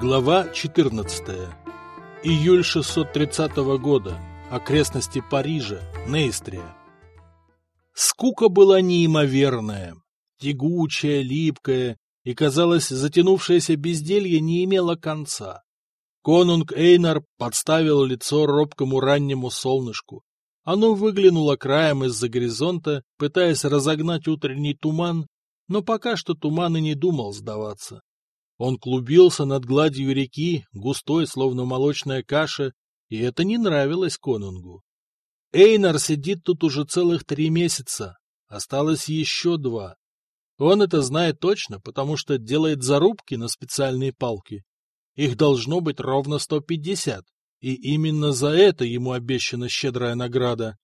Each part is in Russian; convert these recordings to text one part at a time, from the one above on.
Глава 14. Июль 630 года. Окрестности Парижа, Нейстрия. Скука была неимоверная, тягучая, липкая, и, казалось, затянувшееся безделье не имело конца. Конунг Эйнар подставил лицо робкому раннему солнышку. Оно выглянуло краем из-за горизонта, пытаясь разогнать утренний туман, но пока что туман и не думал сдаваться. Он клубился над гладью реки, густой, словно молочная каша, и это не нравилось конунгу. Эйнар сидит тут уже целых три месяца, осталось еще два. Он это знает точно, потому что делает зарубки на специальные палки. Их должно быть ровно сто пятьдесят, и именно за это ему обещана щедрая награда.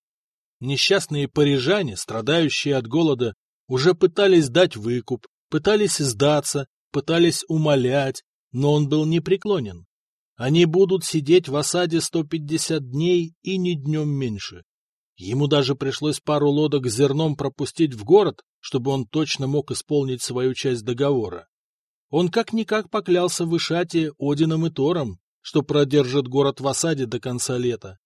Несчастные парижане, страдающие от голода, уже пытались дать выкуп, пытались сдаться, пытались умолять, но он был непреклонен. Они будут сидеть в осаде 150 дней и ни днем меньше. Ему даже пришлось пару лодок с зерном пропустить в город, чтобы он точно мог исполнить свою часть договора. Он как-никак поклялся в Ишате Одином и Тором, что продержит город в осаде до конца лета.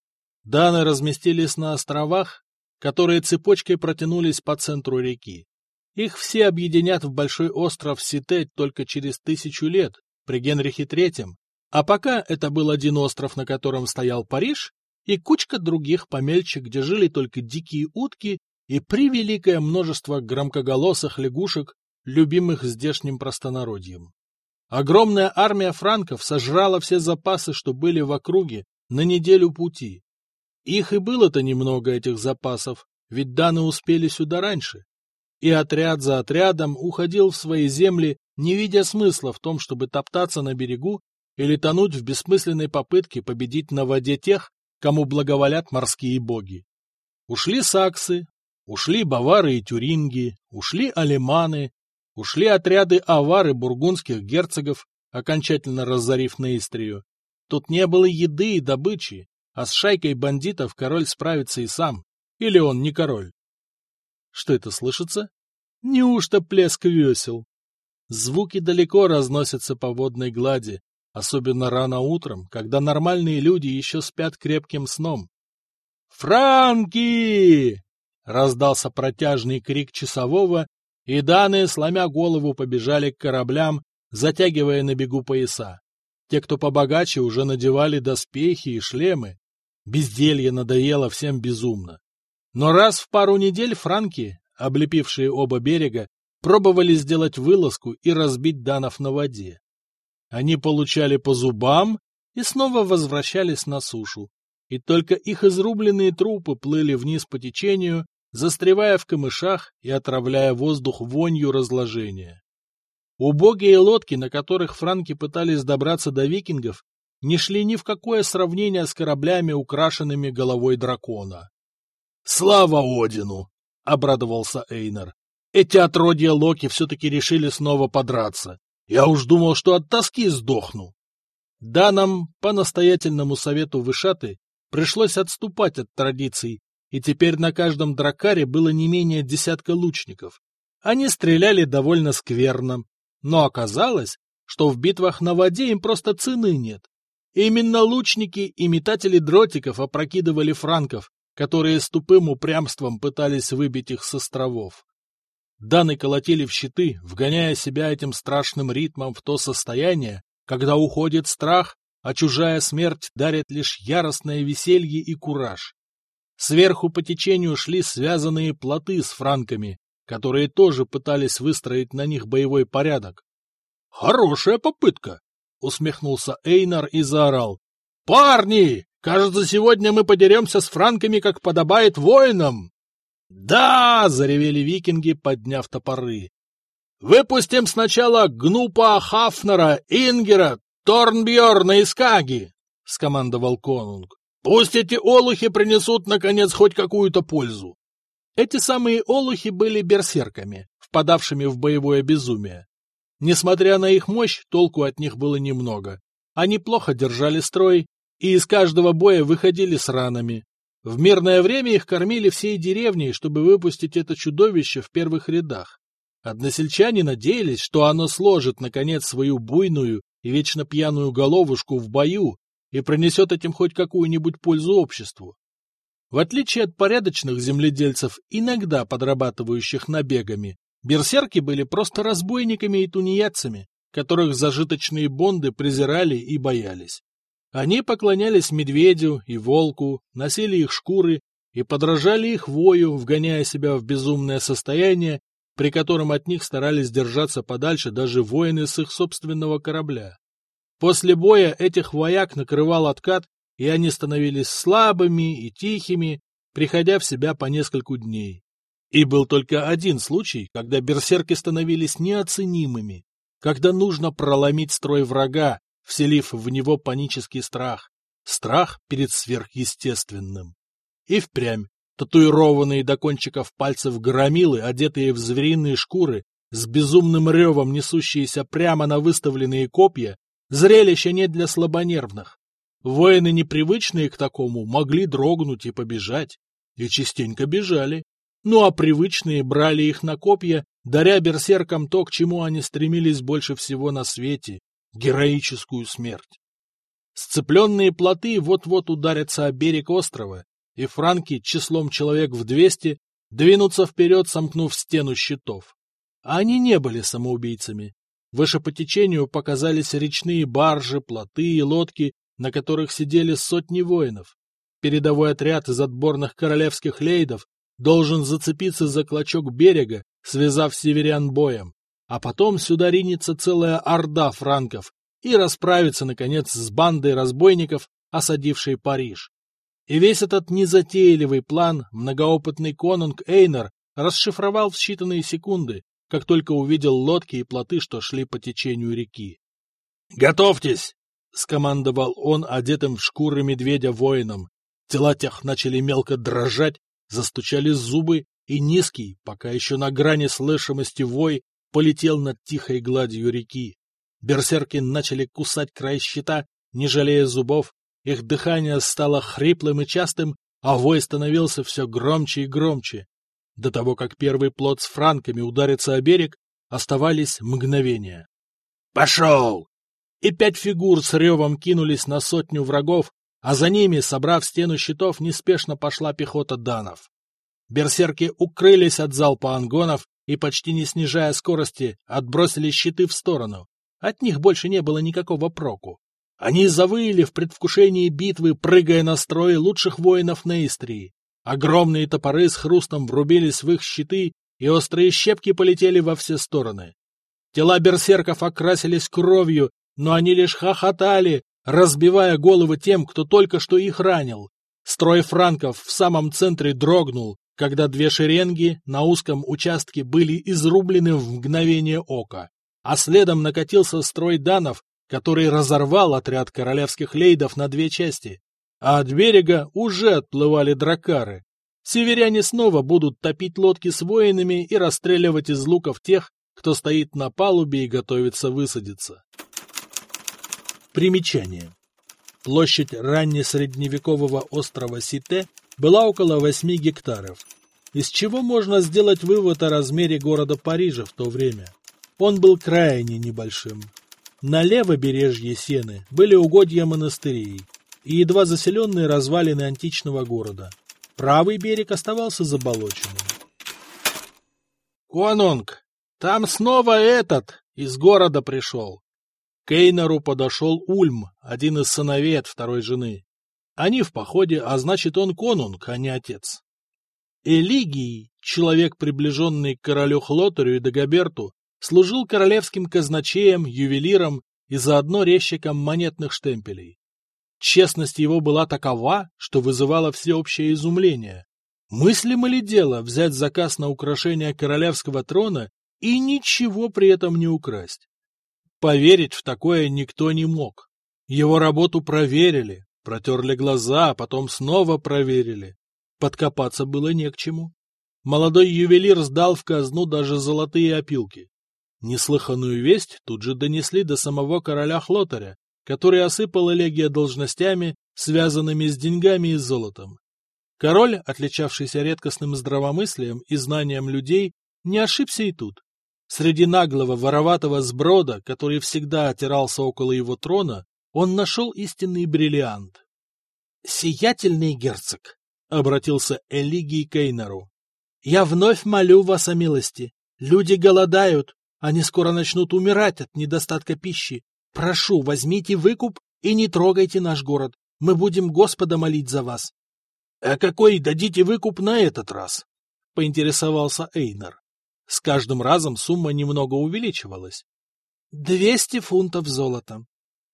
Даны разместились на островах, которые цепочкой протянулись по центру реки. Их все объединят в большой остров Сите только через тысячу лет, при Генрихе Третьем, а пока это был один остров, на котором стоял Париж, и кучка других помельче, где жили только дикие утки и превеликое множество громкоголосых лягушек, любимых здешним простонародьем. Огромная армия франков сожрала все запасы, что были в округе, на неделю пути. Их и было-то немного, этих запасов, ведь даны успели сюда раньше и отряд за отрядом уходил в свои земли, не видя смысла в том, чтобы топтаться на берегу или тонуть в бессмысленной попытке победить на воде тех, кому благоволят морские боги. Ушли саксы, ушли бавары и тюринги, ушли алеманы, ушли отряды авар и бургундских герцогов, окончательно разорив Нейстрию. Тут не было еды и добычи, а с шайкой бандитов король справится и сам. Или он не король. Что это слышится? Неужто плеск весел? Звуки далеко разносятся по водной глади, особенно рано утром, когда нормальные люди еще спят крепким сном. «Франки!» — раздался протяжный крик часового, и данные, сломя голову, побежали к кораблям, затягивая на бегу пояса. Те, кто побогаче, уже надевали доспехи и шлемы. Безделье надоело всем безумно. Но раз в пару недель франки, облепившие оба берега, пробовали сделать вылазку и разбить данов на воде. Они получали по зубам и снова возвращались на сушу, и только их изрубленные трупы плыли вниз по течению, застревая в камышах и отравляя воздух вонью разложения. Убогие лодки, на которых франки пытались добраться до викингов, не шли ни в какое сравнение с кораблями, украшенными головой дракона. Слава Одину! — обрадовался Эйнар. Эти отродья Локи все-таки решили снова подраться. Я уж думал, что от тоски сдохну. Да, нам, по настоятельному совету Вышаты, пришлось отступать от традиций, и теперь на каждом дракаре было не менее десятка лучников. Они стреляли довольно скверно, но оказалось, что в битвах на воде им просто цены нет. Именно лучники и метатели дротиков опрокидывали франков, которые с тупым упрямством пытались выбить их с островов. Даны колотили в щиты, вгоняя себя этим страшным ритмом в то состояние, когда уходит страх, а чужая смерть дарит лишь яростное веселье и кураж. Сверху по течению шли связанные плоты с франками, которые тоже пытались выстроить на них боевой порядок. «Хорошая попытка!» — усмехнулся Эйнар и заорал. «Парни, Кажется, сегодня мы подеремся с франками, как подобает воинам. Да, заревели викинги, подняв топоры. Выпустим сначала Гнупа Хафнера, Ингера, Торнбьорна и Скаги, скомандовал конунг. Пусть эти олухи принесут, наконец, хоть какую-то пользу. Эти самые олухи были берсерками, впадавшими в боевое безумие. Несмотря на их мощь, толку от них было немного. Они плохо держали строй, и из каждого боя выходили с ранами. В мирное время их кормили всей деревней, чтобы выпустить это чудовище в первых рядах. Односельчане надеялись, что оно сложит, наконец, свою буйную и вечно пьяную головушку в бою и принесет этим хоть какую-нибудь пользу обществу. В отличие от порядочных земледельцев, иногда подрабатывающих набегами, берсерки были просто разбойниками и тунеядцами, которых зажиточные бонды презирали и боялись. Они поклонялись медведю и волку, носили их шкуры и подражали их вою, вгоняя себя в безумное состояние, при котором от них старались держаться подальше даже воины с их собственного корабля. После боя этих вояк накрывал откат, и они становились слабыми и тихими, приходя в себя по нескольку дней. И был только один случай, когда берсерки становились неоценимыми, когда нужно проломить строй врага, вселив в него панический страх, страх перед сверхъестественным. И впрямь, татуированные до кончиков пальцев громилы, одетые в звериные шкуры, с безумным ревом несущиеся прямо на выставленные копья, зрелище не для слабонервных. Воины, непривычные к такому, могли дрогнуть и побежать, и частенько бежали. Ну а привычные брали их на копья, даря берсеркам то, к чему они стремились больше всего на свете героическую смерть. Сцепленные плоты вот-вот ударятся о берег острова, и франки числом человек в двести двинутся вперед, сомкнув стену щитов. А они не были самоубийцами. Выше по течению показались речные баржи, плоты и лодки, на которых сидели сотни воинов. Передовой отряд из отборных королевских лейдов должен зацепиться за клочок берега, связав северян боем а потом сюда ринется целая орда франков и расправится, наконец, с бандой разбойников, осадившей Париж. И весь этот незатейливый план многоопытный конунг Эйнер расшифровал в считанные секунды, как только увидел лодки и плоты, что шли по течению реки. «Готовьтесь!» — скомандовал он одетым в шкуры медведя воином. Тела тех начали мелко дрожать, застучали зубы, и низкий, пока еще на грани слышимости вой, полетел над тихой гладью реки. Берсерки начали кусать край щита, не жалея зубов, их дыхание стало хриплым и частым, а вой становился все громче и громче. До того, как первый плод с франками ударится о берег, оставались мгновения. «Пошел!» И пять фигур с ревом кинулись на сотню врагов, а за ними, собрав стену щитов, неспешно пошла пехота данов. Берсерки укрылись от залпа ангонов и, почти не снижая скорости, отбросили щиты в сторону. От них больше не было никакого проку. Они завыли в предвкушении битвы, прыгая на строй лучших воинов Нейстрии. Огромные топоры с хрустом врубились в их щиты, и острые щепки полетели во все стороны. Тела берсерков окрасились кровью, но они лишь хохотали, разбивая головы тем, кто только что их ранил. Строй франков в самом центре дрогнул, когда две шеренги на узком участке были изрублены в мгновение ока, а следом накатился строй данов, который разорвал отряд королевских лейдов на две части, а от берега уже отплывали дракары. Северяне снова будут топить лодки с воинами и расстреливать из луков тех, кто стоит на палубе и готовится высадиться. Примечание. Площадь раннесредневекового острова Сите была около 8 гектаров, из чего можно сделать вывод о размере города Парижа в то время. Он был крайне небольшим. На левобережье Сены были угодья монастырей и едва заселенные развалины античного города. Правый берег оставался заболоченным. «Конунг, там снова этот из города пришел!» К подошел Ульм, один из сыновей от второй жены. Они в походе, а значит, он конунг, а не отец. Элигий, человек, приближенный к королю Хлотарю и Дагоберту, служил королевским казначеем, ювелиром и заодно резчиком монетных штемпелей. Честность его была такова, что вызывала всеобщее изумление. Мыслимо ли дело взять заказ на украшение королевского трона и ничего при этом не украсть? Поверить в такое никто не мог. Его работу проверили, Протерли глаза, а потом снова проверили. Подкопаться было не к чему. Молодой ювелир сдал в казну даже золотые опилки. Неслыханную весть тут же донесли до самого короля Хлотаря, который осыпал Элегия должностями, связанными с деньгами и золотом. Король, отличавшийся редкостным здравомыслием и знанием людей, не ошибся и тут. Среди наглого вороватого сброда, который всегда отирался около его трона, он нашел истинный бриллиант. «Сиятельный герцог», — обратился Элигий к «я вновь молю вас о милости. Люди голодают, они скоро начнут умирать от недостатка пищи. Прошу, возьмите выкуп и не трогайте наш город. Мы будем Господа молить за вас. — А какой дадите выкуп на этот раз? — поинтересовался Эйнар. С каждым разом сумма немного увеличивалась. — Двести фунтов золота, —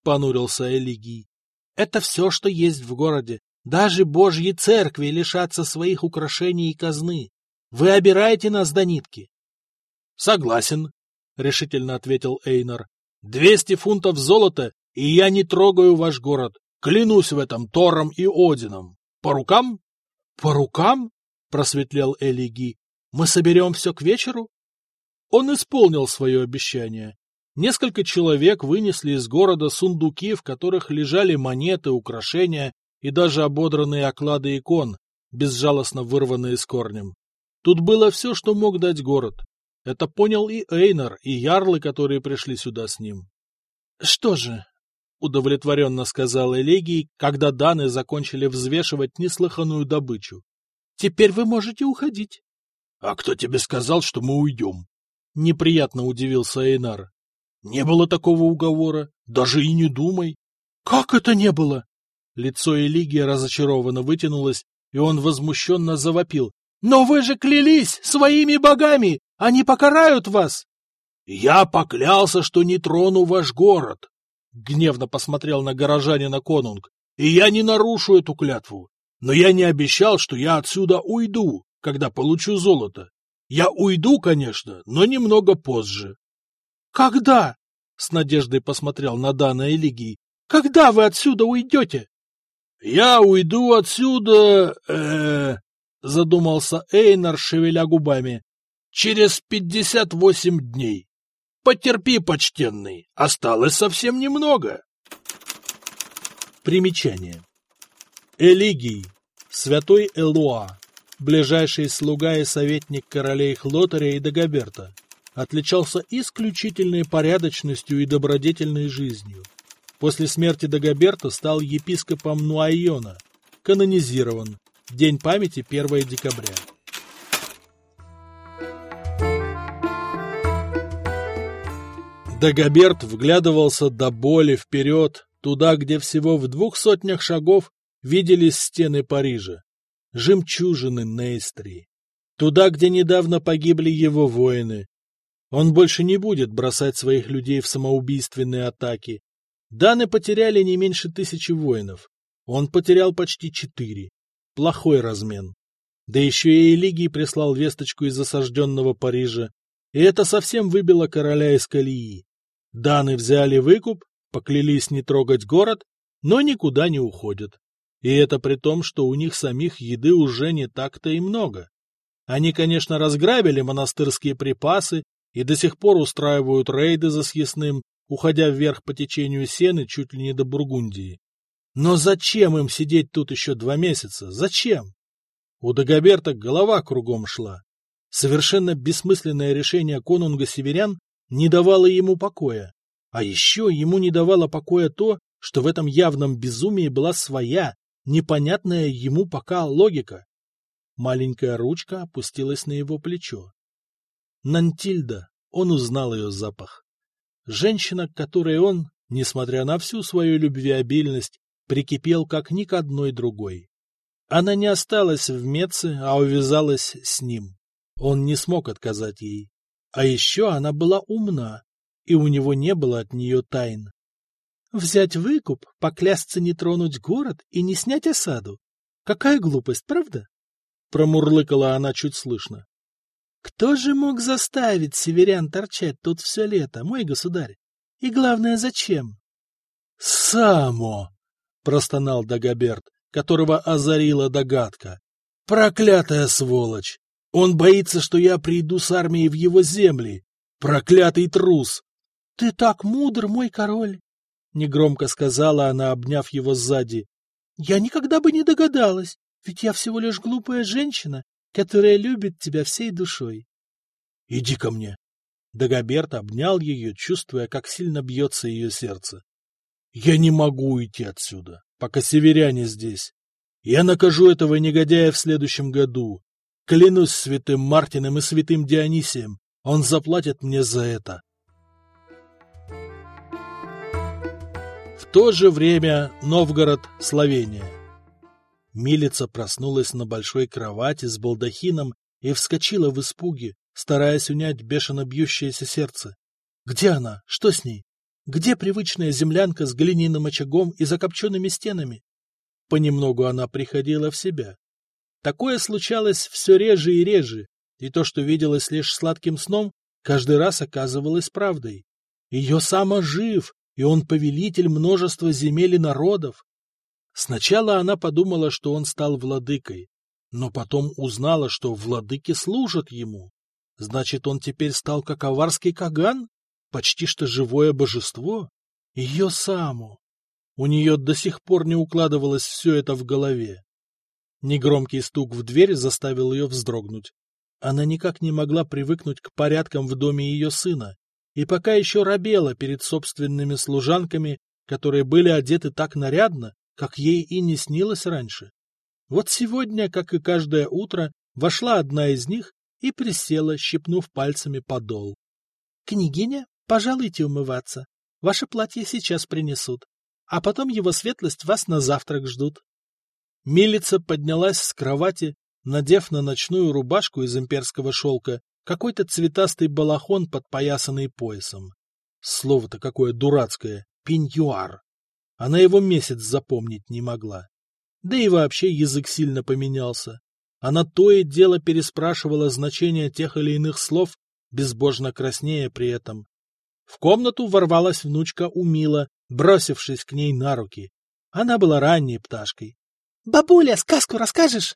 понурился Элигий. — Это все, что есть в городе. Даже божьи церкви лишатся своих украшений и казны. Вы обираете нас до нитки. — Согласен, — решительно ответил Эйнар. — Двести фунтов золота, и я не трогаю ваш город. Клянусь в этом Тором и Одином. По рукам? — По рукам? — просветлел Элиги. — Мы соберем все к вечеру? Он исполнил свое обещание. Несколько человек вынесли из города сундуки, в которых лежали монеты, украшения и даже ободранные оклады икон, безжалостно вырванные с корнем. Тут было все, что мог дать город. Это понял и Эйнар, и ярлы, которые пришли сюда с ним. — Что же? — удовлетворенно сказал Элегий, когда Даны закончили взвешивать неслыханную добычу. — Теперь вы можете уходить. — А кто тебе сказал, что мы уйдем? — неприятно удивился Эйнар. — Не было такого уговора, даже и не думай. — Как это не было? Лицо Элигия разочарованно вытянулось, и он возмущенно завопил. — Но вы же клялись своими богами! Они покарают вас! — Я поклялся, что не трону ваш город, — гневно посмотрел на горожанина конунг, — и я не нарушу эту клятву. Но я не обещал, что я отсюда уйду, когда получу золото. Я уйду, конечно, но немного позже. — Когда? — с надеждой посмотрел на Дана Элигий. — Когда вы отсюда уйдете? — Я уйду отсюда... э задумался Эйнар, шевеля губами через пятьдесят восемь дней. Потерпи, почтенный, осталось совсем немного. Примечание. Элигий, святой Элуа, ближайший слуга и советник королей Хлотаря и Дагоберта, отличался исключительной порядочностью и добродетельной жизнью. После смерти Дагоберта стал епископом Нуайона, канонизирован, День памяти 1 декабря. Дагоберт вглядывался до боли вперед, туда, где всего в двух сотнях шагов виделись стены Парижа, жемчужины Нейстрии, туда, где недавно погибли его воины. Он больше не будет бросать своих людей в самоубийственные атаки. Даны потеряли не меньше тысячи воинов. Он потерял почти четыре. Плохой размен. Да еще и Элигий прислал весточку из осажденного Парижа, и это совсем выбило короля из колеи. Даны взяли выкуп, поклялись не трогать город, но никуда не уходят. И это при том, что у них самих еды уже не так-то и много. Они, конечно, разграбили монастырские припасы и до сих пор устраивают рейды за съестным, уходя вверх по течению Сены чуть ли не до Бургундии. Но зачем им сидеть тут еще два месяца? Зачем? У Дагоберта голова кругом шла. Совершенно бессмысленное решение конунга северян не давало ему покоя. А еще ему не давало покоя то, что в этом явном безумии была своя, непонятная ему пока логика. Маленькая ручка опустилась на его плечо. Нантильда, он узнал ее запах. Женщина, к которой он, несмотря на всю свою любвеобильность, прикипел как ни к одной другой. Она не осталась в Меце, а увязалась с ним. Он не смог отказать ей. А еще она была умна, и у него не было от нее тайн. Взять выкуп, поклясться не тронуть город и не снять осаду. Какая глупость, правда? Промурлыкала она чуть слышно. Кто же мог заставить северян торчать тут все лето, мой государь? И главное, зачем? Само! простонал Дагоберт, которого озарила догадка. Проклятая сволочь! Он боится, что я приду с армией в его земли. Проклятый трус! — Ты так мудр, мой король! — негромко сказала она, обняв его сзади. — Я никогда бы не догадалась, ведь я всего лишь глупая женщина, которая любит тебя всей душой. — Иди ко мне. Дагоберт обнял ее, чувствуя, как сильно бьется ее сердце. — Я не могу уйти отсюда, пока северяне здесь. Я накажу этого негодяя в следующем году. Клянусь святым Мартином и святым Дионисием, он заплатит мне за это. В то же время Новгород, Словения. Милица проснулась на большой кровати с балдахином и вскочила в испуге, стараясь унять бешено бьющееся сердце. Где она? Что с ней? Где привычная землянка с глиняным очагом и закопченными стенами? Понемногу она приходила в себя. Такое случалось все реже и реже, и то, что виделось лишь сладким сном, каждый раз оказывалось правдой. Ее сам жив, и он повелитель множества земель и народов. Сначала она подумала, что он стал владыкой, но потом узнала, что владыки служат ему. Значит, он теперь стал как аварский Каган? Почти что живое божество? Ее саму. У нее до сих пор не укладывалось все это в голове. Негромкий стук в дверь заставил ее вздрогнуть. Она никак не могла привыкнуть к порядкам в доме ее сына, и пока еще робела перед собственными служанками, которые были одеты так нарядно, как ей и не снилось раньше. Вот сегодня, как и каждое утро, вошла одна из них и присела, щипнув пальцами подол. — Княгиня, пожалуйте умываться. Ваше платье сейчас принесут, а потом его светлость вас на завтрак ждут. Милица поднялась с кровати, надев на ночную рубашку из имперского шелка какой-то цветастый балахон, подпоясанный поясом. Слово-то какое дурацкое — пеньюар. Она его месяц запомнить не могла. Да и вообще язык сильно поменялся. Она то и дело переспрашивала значение тех или иных слов, безбожно краснея при этом. В комнату ворвалась внучка Умила, бросившись к ней на руки. Она была ранней пташкой. — Бабуля, сказку расскажешь?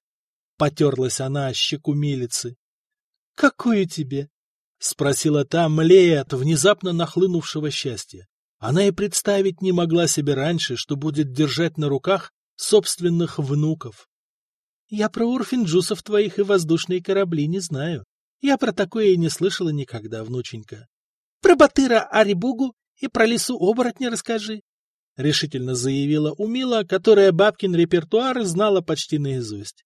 Потерлась она о щеку милицы. — Какую тебе? — спросила та, млея от внезапно нахлынувшего счастья. Она и представить не могла себе раньше, что будет держать на руках собственных внуков. — Я про урфинджусов твоих и воздушные корабли не знаю. Я про такое и не слышала никогда, внученька. — Про Батыра Арибугу и про лесу оборотня расскажи, — решительно заявила Умила, которая бабкин репертуар знала почти наизусть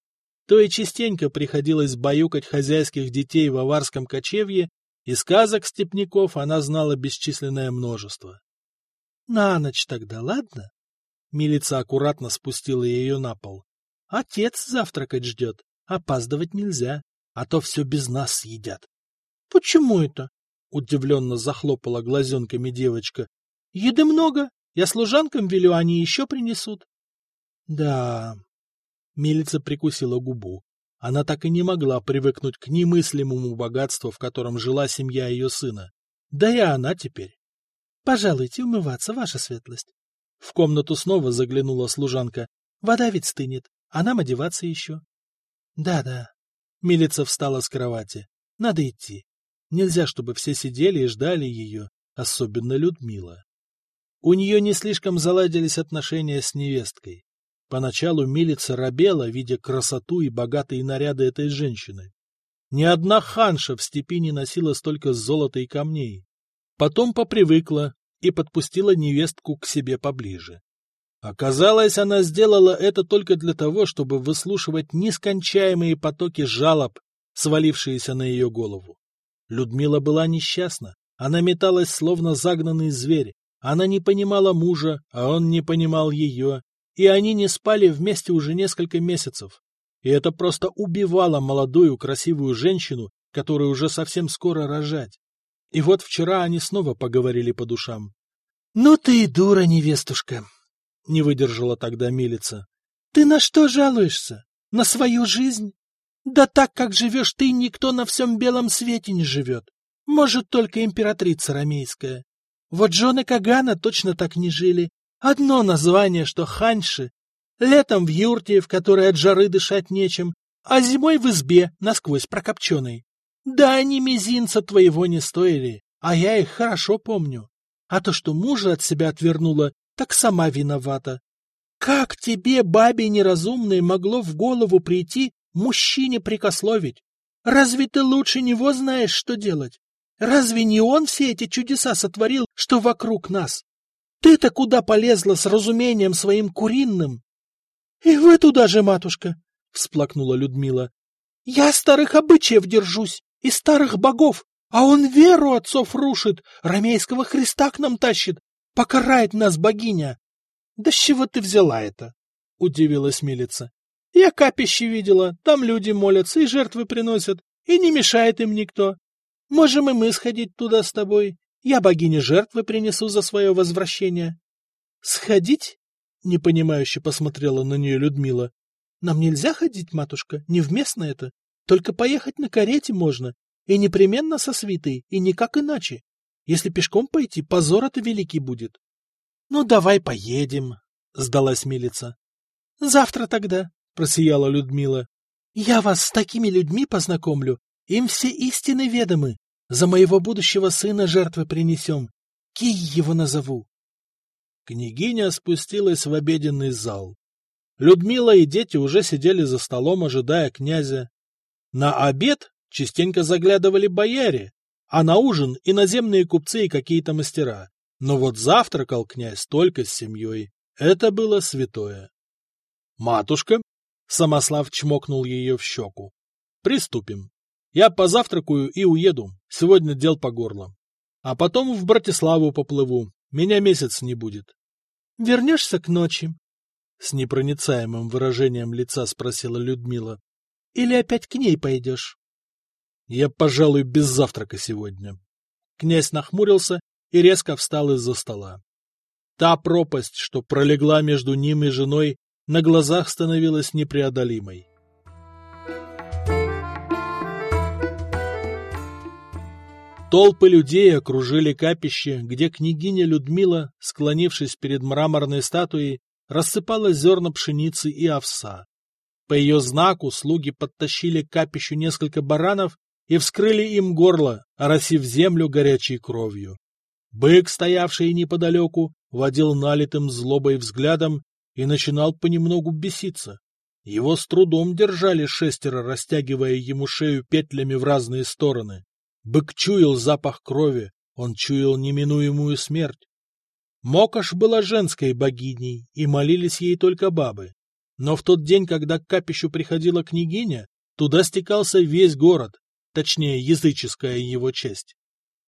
то и частенько приходилось баюкать хозяйских детей в аварском кочевье, и сказок степняков она знала бесчисленное множество. — На ночь тогда, ладно? Милица аккуратно спустила ее на пол. — Отец завтракать ждет, опаздывать нельзя, а то все без нас съедят. — Почему это? — удивленно захлопала глазенками девочка. — Еды много, я служанкам велю, они еще принесут. — Да, Милица прикусила губу. Она так и не могла привыкнуть к немыслимому богатству, в котором жила семья ее сына. Да и она теперь. — Пожалуйте умываться, ваша светлость. В комнату снова заглянула служанка. — Вода ведь стынет, а нам одеваться еще. Да — Да-да. Милица встала с кровати. — Надо идти. Нельзя, чтобы все сидели и ждали ее, особенно Людмила. У нее не слишком заладились отношения с невесткой. Поначалу милица робела, видя красоту и богатые наряды этой женщины. Ни одна ханша в степи не носила столько золота и камней. Потом попривыкла и подпустила невестку к себе поближе. Оказалось, она сделала это только для того, чтобы выслушивать нескончаемые потоки жалоб, свалившиеся на ее голову. Людмила была несчастна, она металась, словно загнанный зверь, она не понимала мужа, а он не понимал ее, и они не спали вместе уже несколько месяцев. И это просто убивало молодую красивую женщину, которая уже совсем скоро рожать. И вот вчера они снова поговорили по душам. — Ну ты и дура, невестушка! — не выдержала тогда милица. — Ты на что жалуешься? На свою жизнь? Да так, как живешь ты, никто на всем белом свете не живет. Может, только императрица ромейская. Вот жены Кагана точно так не жили, Одно название, что ханьши. Летом в юрте, в которой от жары дышать нечем, а зимой в избе, насквозь прокопченной. Да они мизинца твоего не стоили, а я их хорошо помню. А то, что мужа от себя отвернула, так сама виновата. Как тебе, бабе неразумной, могло в голову прийти мужчине прикословить? Разве ты лучше него знаешь, что делать? Разве не он все эти чудеса сотворил, что вокруг нас? Ты-то куда полезла с разумением своим куриным? — И вы туда же, матушка, — всплакнула Людмила. — Я старых обычаев держусь и старых богов, а он веру отцов рушит, ромейского Христа к нам тащит, покарает нас богиня. — Да с чего ты взяла это? — удивилась милица. — Я капище видела, там люди молятся и жертвы приносят, и не мешает им никто. Можем и мы сходить туда с тобой. Я богине жертвы принесу за свое возвращение. — Сходить? — непонимающе посмотрела на нее Людмила. — Нам нельзя ходить, матушка, невместно это. Только поехать на карете можно, и непременно со свитой, и никак иначе. Если пешком пойти, позор это великий будет. — Ну, давай поедем, — сдалась милица. — Завтра тогда, — просияла Людмила. — Я вас с такими людьми познакомлю, им все истины ведомы. За моего будущего сына жертвы принесем. Кий его назову. Княгиня спустилась в обеденный зал. Людмила и дети уже сидели за столом, ожидая князя. На обед частенько заглядывали бояре, а на ужин иноземные купцы и какие-то мастера. Но вот завтракал князь только с семьей. Это было святое. «Матушка!» — Самослав чмокнул ее в щеку. «Приступим. Я позавтракаю и уеду. Сегодня дел по горло. А потом в Братиславу поплыву. Меня месяц не будет. — Вернешься к ночи? — с непроницаемым выражением лица спросила Людмила. — Или опять к ней пойдешь? — Я, пожалуй, без завтрака сегодня. Князь нахмурился и резко встал из-за стола. Та пропасть, что пролегла между ним и женой, на глазах становилась непреодолимой. Толпы людей окружили капище, где княгиня Людмила, склонившись перед мраморной статуей, рассыпала зерна пшеницы и овса. По ее знаку слуги подтащили к капищу несколько баранов и вскрыли им горло, оросив землю горячей кровью. Бык, стоявший неподалеку, водил налитым злобой взглядом и начинал понемногу беситься. Его с трудом держали шестеро, растягивая ему шею петлями в разные стороны. Бык чуял запах крови, он чуял неминуемую смерть. Мокаш была женской богиней, и молились ей только бабы. Но в тот день, когда к капищу приходила княгиня, туда стекался весь город, точнее, языческая его часть.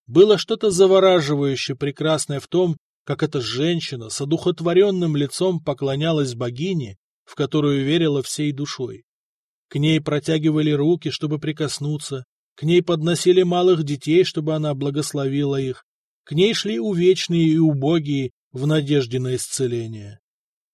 Было что-то завораживающе прекрасное в том, как эта женщина с одухотворенным лицом поклонялась богине, в которую верила всей душой. К ней протягивали руки, чтобы прикоснуться, к ней подносили малых детей, чтобы она благословила их. К ней шли увечные и убогие в надежде на исцеление.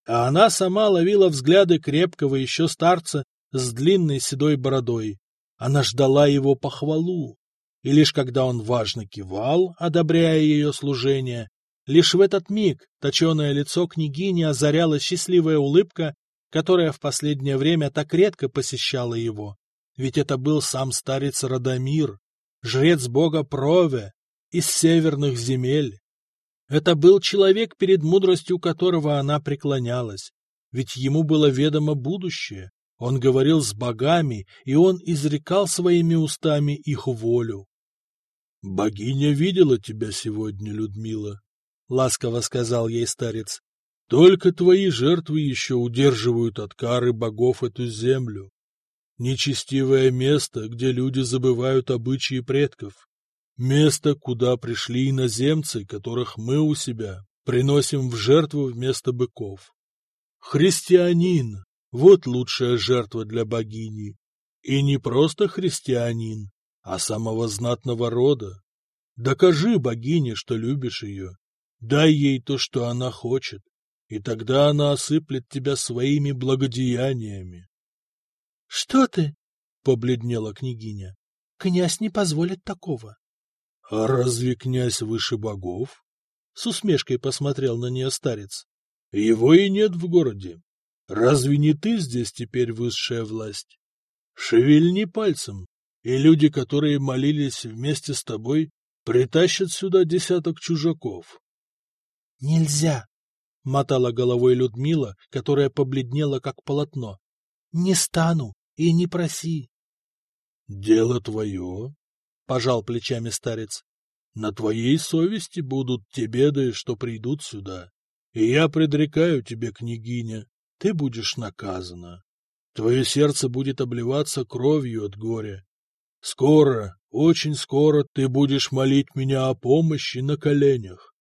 А она сама ловила взгляды крепкого еще старца с длинной седой бородой. Она ждала его похвалу. И лишь когда он важно кивал, одобряя ее служение, лишь в этот миг точеное лицо княгини озаряла счастливая улыбка, которая в последнее время так редко посещала его. Ведь это был сам старец Радомир, жрец бога Прове, из северных земель. Это был человек, перед мудростью которого она преклонялась, ведь ему было ведомо будущее. Он говорил с богами, и он изрекал своими устами их волю. — Богиня видела тебя сегодня, Людмила, — ласково сказал ей старец. — Только твои жертвы еще удерживают от кары богов эту землю. Нечестивое место, где люди забывают обычаи предков. Место, куда пришли иноземцы, которых мы у себя приносим в жертву вместо быков. Христианин — вот лучшая жертва для богини. И не просто христианин, а самого знатного рода. Докажи богине, что любишь ее. Дай ей то, что она хочет, и тогда она осыплет тебя своими благодеяниями. — Что ты? — побледнела княгиня. — Князь не позволит такого. — А разве князь выше богов? — с усмешкой посмотрел на нее старец. — Его и нет в городе. Разве не ты здесь теперь высшая власть? Шевельни пальцем, и люди, которые молились вместе с тобой, притащат сюда десяток чужаков. — Нельзя! — мотала головой Людмила, которая побледнела, как полотно. — Не стану! И не проси. — Дело твое. — пожал плечами старец. — На твоей совести будут те беды, что придут сюда. И я предрекаю тебе, княгиня, ты будешь наказана. Твое сердце будет обливаться кровью от горя. Скоро, очень скоро ты будешь молить меня о помощи на коленях.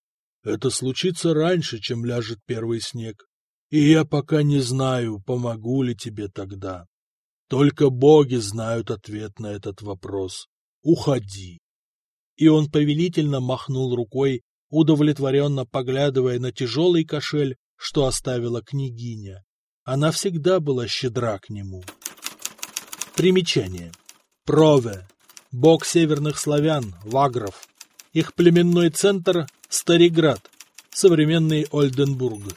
Это случится раньше, чем ляжет первый снег, и я пока не знаю, помогу ли тебе тогда. Только боги знают ответ на этот вопрос. Уходи. И он повелительно махнул рукой, удовлетворенно поглядывая на тяжелый кошель, что оставила княгиня. Она всегда была щедра к нему. Примечание. Прове. Бог северных славян, вагров. Их племенной центр – Стариград, современный Ольденбург.